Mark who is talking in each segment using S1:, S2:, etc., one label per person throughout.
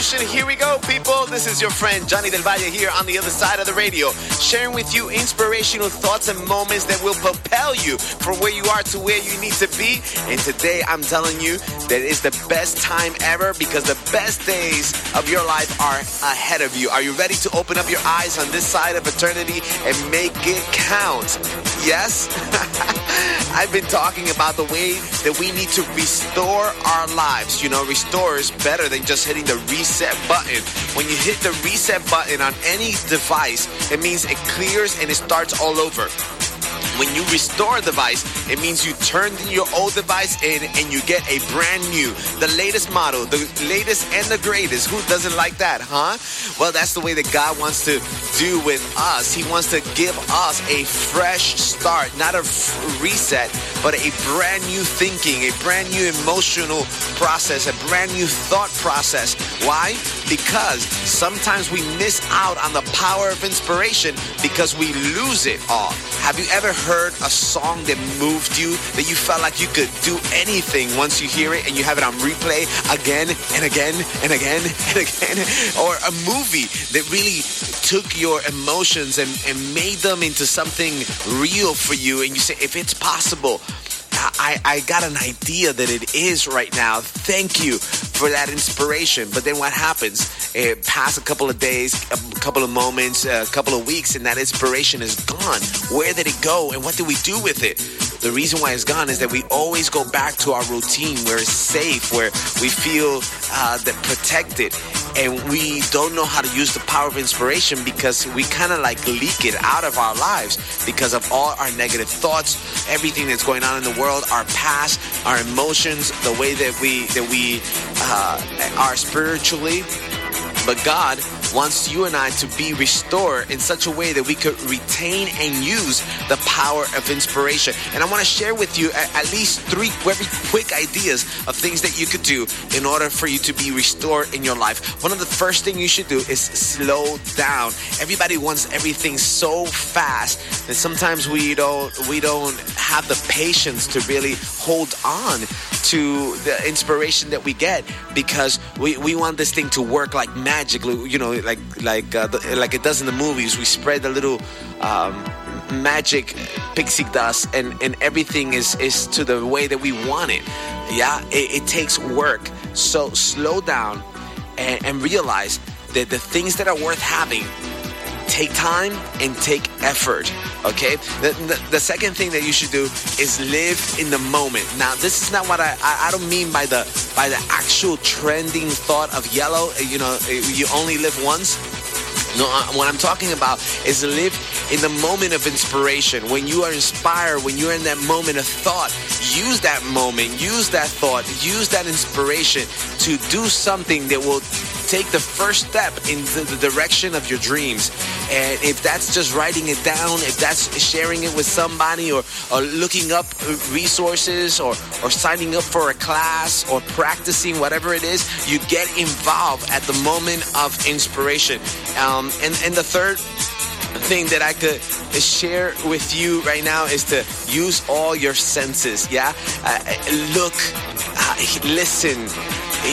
S1: Revolution. Here we go, people. This is your friend Johnny Del Valle here on the other side of the radio, sharing with you inspirational thoughts and moments that will propel you from where you are to where you need to be. And today I'm telling you that it's the best time ever because the best days of your life are ahead of you. Are you ready to open up your eyes on this side of eternity and make it count? Yes? I've been talking about the way that we need to restore our lives. You know, restore is better than just hitting the reset button. When you hit the reset button on any device, it means it clears and it starts all over. When you restore a device, it means you turn your old device in and you get a brand new, the latest model, the latest and the greatest. Who doesn't like that, huh? Well, that's the way that God wants to do with us. He wants to give us a fresh start, not a reset, but a brand new thinking, a brand new emotional process, a brand new thought process. Why? Because sometimes we miss out on the power of inspiration because we lose it all. Have you ever heard a song that moved you, that you felt like you could do anything once you hear it and you have it on replay again and again and again and again? Or a movie that really took your emotions and, and made them into something real for you and you say, if it's possible, I, I got an idea that it is right now. Thank you for that inspiration. But then what happens? It pass a couple of days, a couple of moments, a couple of weeks, and that inspiration is gone. Where did it go? And what do we do with it? The reason why it's gone is that we always go back to our routine where it's safe, where we feel uh, that protected, and we don't know how to use the power of inspiration because we kind of like leak it out of our lives because of all our negative thoughts, everything that's going on in the world, our past, our emotions, the way that we that we uh, are spiritually. But God wants you and I to be restored in such a way that we could retain and use the power of inspiration. And I want to share with you at least three very quick ideas of things that you could do in order for you to be restored in your life. One of the first things you should do is slow down. Everybody wants everything so fast that sometimes we don't we don't have the patience to really hold on to the inspiration that we get because we, we want this thing to work like magically, you know, like like uh, the, like it does in the movies. We spread a little um, magic pixie dust, and and everything is is to the way that we want it. Yeah, it, it takes work. So slow down and, and realize that the things that are worth having take time and take effort. Okay. The, the, the, second thing that you should do is live in the moment. Now, this is not what I, I, I don't mean by the by the actual trending thought of YOLO. You know, you only live once. No, uh, what I'm talking about is live in the moment of inspiration. When you are inspired, when you're in that moment of thought, use that moment, use that thought, use that inspiration to do something that will take the first step into the direction of your dreams. And if that's just writing it down, if that's sharing it with somebody or, or looking up resources or, or signing up for a class or practicing whatever it is, you get involved at the moment of inspiration. Um, and, and the third thing that I could share with you right now is to use all your senses. Yeah, uh, look, uh, listen,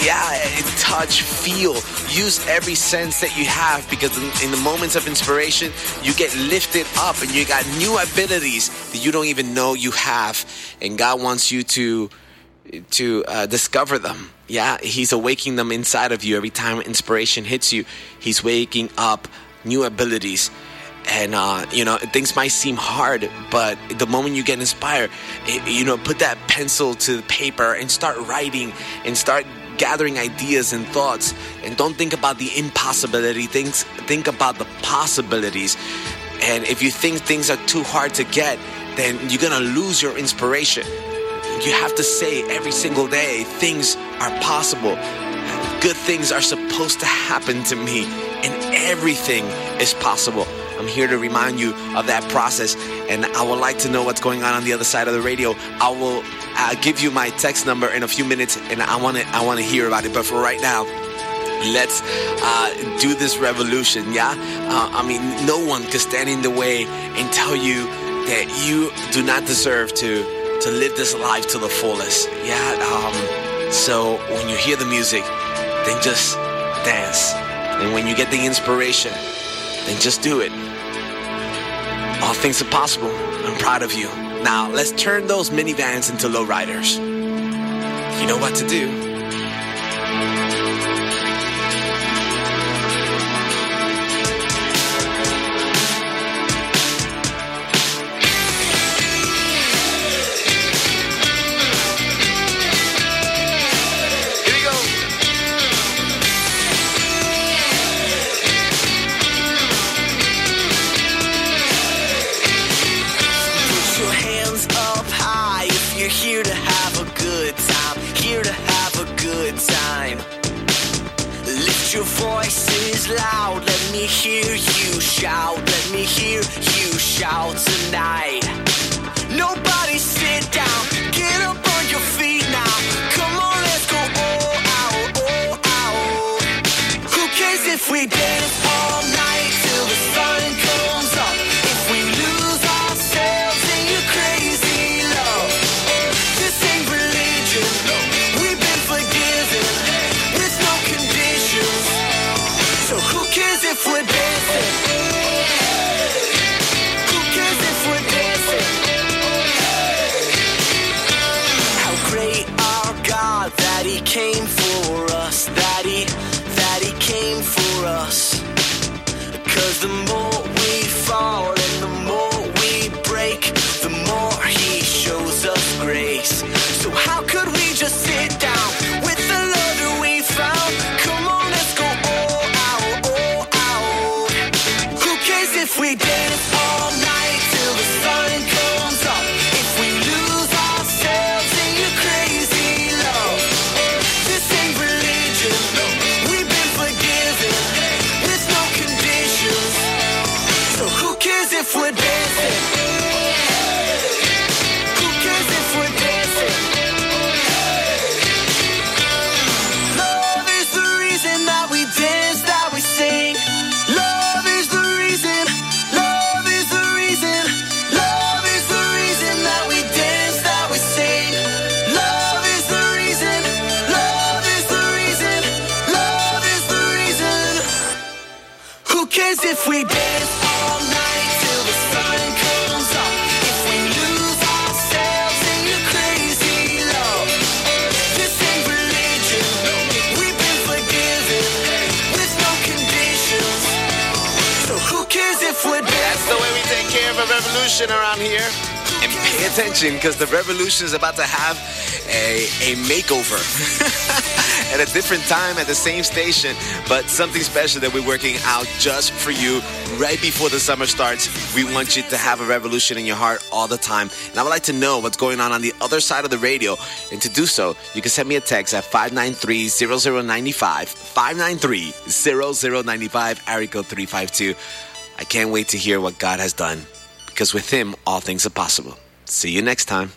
S1: yeah, touch, feel. Use every sense that you have because in, the moments of inspiration, you get lifted up and you got new abilities that you don't even know you have. And God wants you to to uh, discover them. Yeah, He's awakening them inside of you every time inspiration hits you. He's waking up new abilities and uh, you know things might seem hard but the moment you get inspired it, you know put that pencil to the paper and start writing and start gathering ideas and thoughts. And don't think about the impossibility things think about the possibilities. And if you think things are too hard to get then you're gonna lose your inspiration. You have to say every single day things are possible. Good things are supposed to happen to me and everything is possible I'm here to remind you of that process. And I would like to know what's going on on the other side of the radio. I will uh, give you my text number in a few minutes, and I want to I want to hear about it. But for right now, let's uh, do this revolution. Yeah, uh, I mean, no one can stand in the way and tell you that you do not deserve to to live this life to the fullest. Yeah. Um, so when you hear the music, then just dance. And when you get the inspiration, then just do it. All things are possible. I'm proud of you. Now, let's turn those minivans into lowriders. You know what to do.
S2: Loud. Let me hear you shout. Let me hear you shout tonight. Nobody sit down. Get up on your feet now. Come on, let's go all out, all out. Who cares if we dance all night till the sun comes we fall
S1: revolution around here. And pay attention because the revolution is about to have a, a makeover at a different time at the same station, but something special that we're working out just for you right before the summer starts. We want you to have a revolution in your heart all the time. And I would like to know what's going on on the other side of the radio. And to do so, you can send me a text at 593 0095, 593 0095, area code 352. I can't wait to hear what God has done because with Him, all things are possible. See you next time.